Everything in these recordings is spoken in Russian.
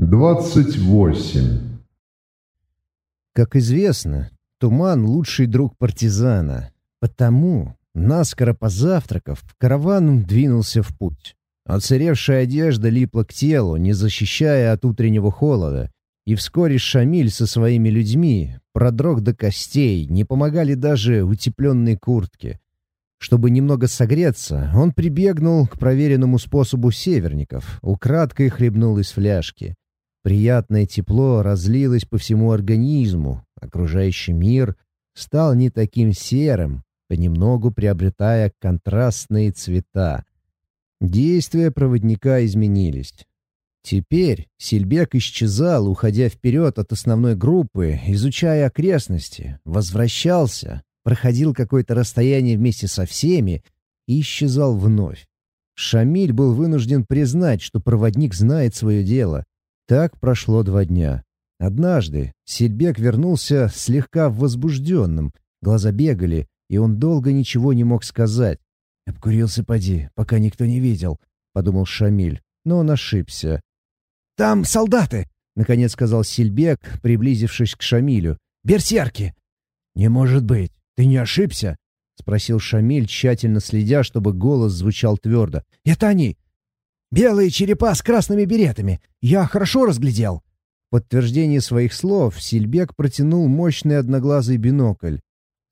28. Как известно, туман — лучший друг партизана. Потому, наскоро позавтракав, караван двинулся в путь. Оцаревшая одежда липла к телу, не защищая от утреннего холода, и вскоре Шамиль со своими людьми продрог до костей, не помогали даже утепленные куртки. Чтобы немного согреться, он прибегнул к проверенному способу северников, украдкой хлебнул из фляжки. Приятное тепло разлилось по всему организму, окружающий мир стал не таким серым, понемногу приобретая контрастные цвета. Действия проводника изменились. Теперь Сильбек исчезал, уходя вперед от основной группы, изучая окрестности, возвращался, проходил какое-то расстояние вместе со всеми и исчезал вновь. Шамиль был вынужден признать, что проводник знает свое дело. Так прошло два дня. Однажды Сильбек вернулся слегка возбужденным, глаза бегали, и он долго ничего не мог сказать. «Обкурился поди, пока никто не видел», — подумал Шамиль, но он ошибся. «Там солдаты!» — наконец сказал Сильбек, приблизившись к Шамилю. «Берсерки!» «Не может быть! Ты не ошибся?» — спросил Шамиль, тщательно следя, чтобы голос звучал твердо. «Это они! Белые черепа с красными беретами! Я хорошо разглядел!» Подтверждение своих слов Сильбек протянул мощный одноглазый бинокль.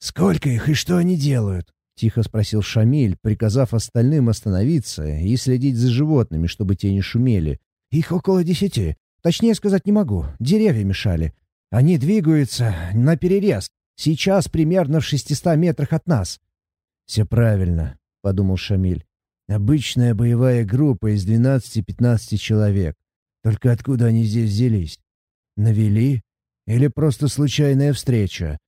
«Сколько их и что они делают?» — тихо спросил Шамиль, приказав остальным остановиться и следить за животными, чтобы те не шумели. «Их около десяти. Точнее сказать не могу. Деревья мешали. Они двигаются на перерез. Сейчас примерно в шестиста метрах от нас». «Все правильно», — подумал Шамиль. «Обычная боевая группа из двенадцати-пятнадцати человек. Только откуда они здесь взялись? Навели? Или просто случайная встреча?»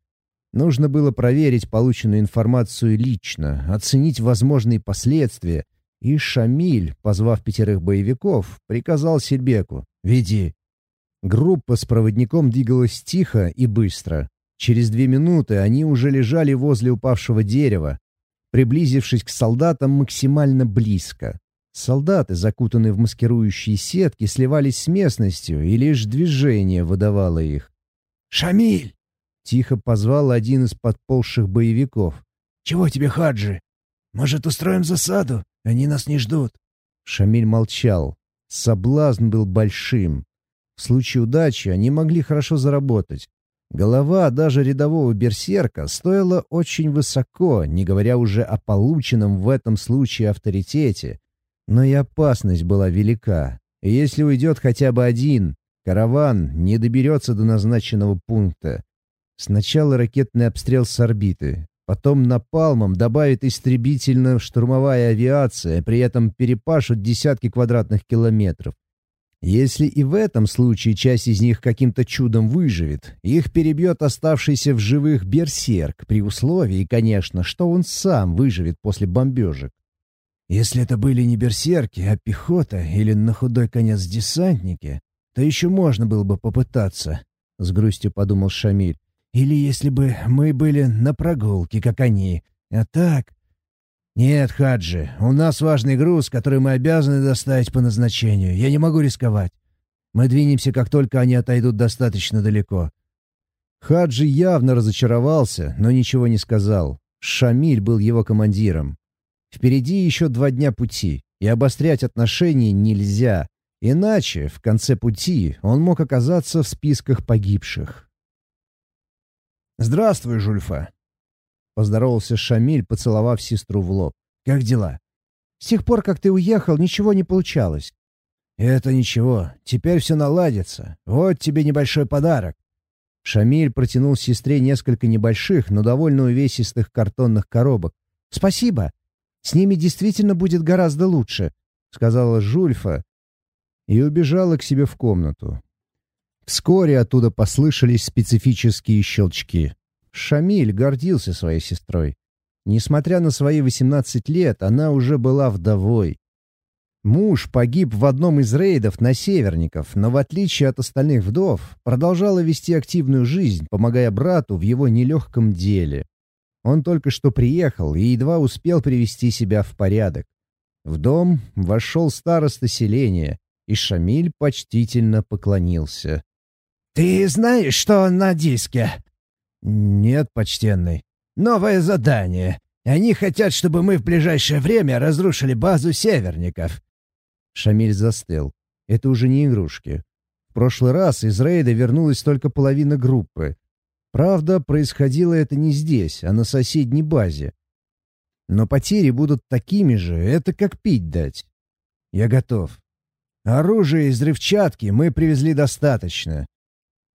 Нужно было проверить полученную информацию лично, оценить возможные последствия, и Шамиль, позвав пятерых боевиков, приказал Сельбеку «Веди». Группа с проводником двигалась тихо и быстро. Через две минуты они уже лежали возле упавшего дерева, приблизившись к солдатам максимально близко. Солдаты, закутанные в маскирующие сетки, сливались с местностью, и лишь движение выдавало их. «Шамиль!» Тихо позвал один из подползших боевиков. «Чего тебе, Хаджи? Может, устроим засаду? Они нас не ждут». Шамиль молчал. Соблазн был большим. В случае удачи они могли хорошо заработать. Голова даже рядового берсерка стоила очень высоко, не говоря уже о полученном в этом случае авторитете. Но и опасность была велика. И если уйдет хотя бы один, караван не доберется до назначенного пункта. Сначала ракетный обстрел с орбиты, потом напалмом добавит истребительно-штурмовая авиация, при этом перепашут десятки квадратных километров. Если и в этом случае часть из них каким-то чудом выживет, их перебьет оставшийся в живых берсерк, при условии, конечно, что он сам выживет после бомбежек. Если это были не берсерки, а пехота или на худой конец десантники, то еще можно было бы попытаться, — с грустью подумал Шамиль. Или если бы мы были на прогулке, как они. А так... Нет, Хаджи, у нас важный груз, который мы обязаны доставить по назначению. Я не могу рисковать. Мы двинемся, как только они отойдут достаточно далеко. Хаджи явно разочаровался, но ничего не сказал. Шамиль был его командиром. Впереди еще два дня пути, и обострять отношения нельзя. Иначе, в конце пути, он мог оказаться в списках погибших. «Здравствуй, Жульфа!» Поздоровался Шамиль, поцеловав сестру в лоб. «Как дела?» «С тех пор, как ты уехал, ничего не получалось». «Это ничего. Теперь все наладится. Вот тебе небольшой подарок». Шамиль протянул сестре несколько небольших, но довольно увесистых картонных коробок. «Спасибо. С ними действительно будет гораздо лучше», — сказала Жульфа и убежала к себе в комнату. Вскоре оттуда послышались специфические щелчки. Шамиль гордился своей сестрой. Несмотря на свои 18 лет, она уже была вдовой. Муж погиб в одном из рейдов на северников, но в отличие от остальных вдов, продолжала вести активную жизнь, помогая брату в его нелегком деле. Он только что приехал и едва успел привести себя в порядок. В дом вошел староста селения, и Шамиль почтительно поклонился. «Ты знаешь, что на диске?» «Нет, почтенный». «Новое задание. Они хотят, чтобы мы в ближайшее время разрушили базу северников». Шамиль застыл. Это уже не игрушки. В прошлый раз из рейда вернулась только половина группы. Правда, происходило это не здесь, а на соседней базе. Но потери будут такими же, это как пить дать. Я готов. Оружия и взрывчатки мы привезли достаточно.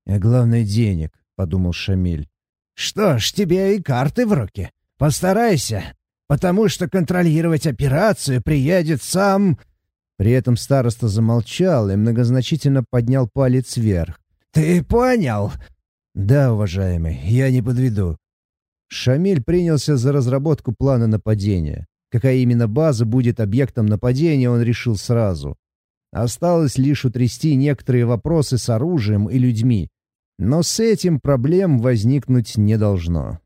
А главное — денег, — подумал Шамиль. Что ж, тебе и карты в руки. Постарайся, потому что контролировать операцию приедет сам... При этом староста замолчал и многозначительно поднял палец вверх. «Ты понял?» «Да, уважаемый, я не подведу». Шамиль принялся за разработку плана нападения. Какая именно база будет объектом нападения, он решил сразу. Осталось лишь утрясти некоторые вопросы с оружием и людьми. Но с этим проблем возникнуть не должно.